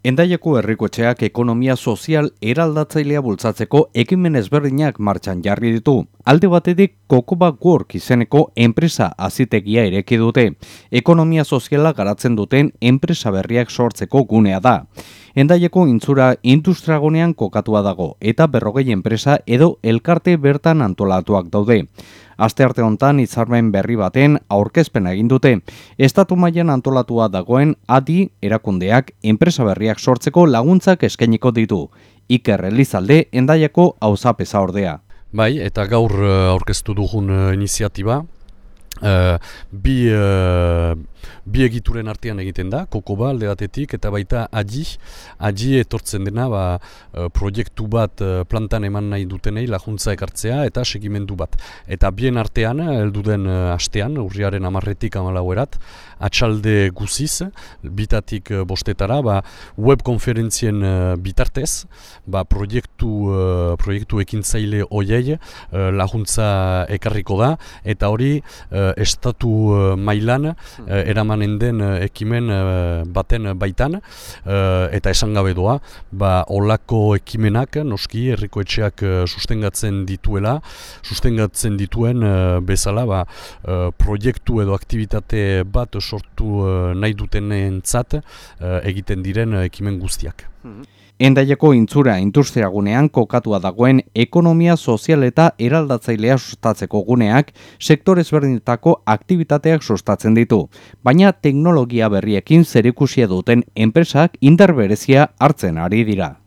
Endaieko herrikoetxeak ekonomia sozial eraldatzailea bultzatzeko ekimen ezberdinak martxan jarri ditu. Alde batetik Kokoba Work izeneko enpresa azitegia ireki dute. Ekonomia soziala garatzen duten enpresa berriak sortzeko gunea da. Endaieko intzura industragonean kokatua dago eta berrogei enpresa edo elkarte bertan antolatuak daude. Aste arte hontan hitzarmen berri baten aurkezpen egin dute. Estatu mailan antolatua dagoen adi erakundeak enpresa berriak sortzeko laguntzak eskainiko ditu. Iker Elizalde endaiako auzapeza ordea. Bai, eta gaur eh, aurkeztu dugun uh, iniziatiba, uh, bi, bi egituren artean egiten da, kokoba alde batetik, eta baita adi, adi etortzen dena ba, eh, proiektu bat eh, plantan eman nahi dutenei lajuntza ekartzea eta segimendu bat. Eta bien artean, elduden uh, astean, urriaren amarretik amalauerat, atxalde guziz, bitatik bostetara, ba, web konferentzien bitartez, ba, proiektu, proiektu ekintzaile oiei lajuntza ekarriko da, eta hori estatu mailan uh, eramanen den uh, ekimen uh, baten baitan uh, eta esan gabe doa ba olako ekimenak noski herriko etxeak sustengatzen dituela sustengatzen dituen bezala ba, proiektu edo aktivitate bat sortu nahi dutenentzat uh, egiten diren ekimen guztiak. Endaiako intzura industriagunean kokatua dagoen ekonomia sozial eta eraldatzailea sustatzeko guneak sektore ezberdinetako aktivitateak sustatzen ditu, baina teknologia berriekin zerikusia duten enpresak indar berezia hartzen ari dira.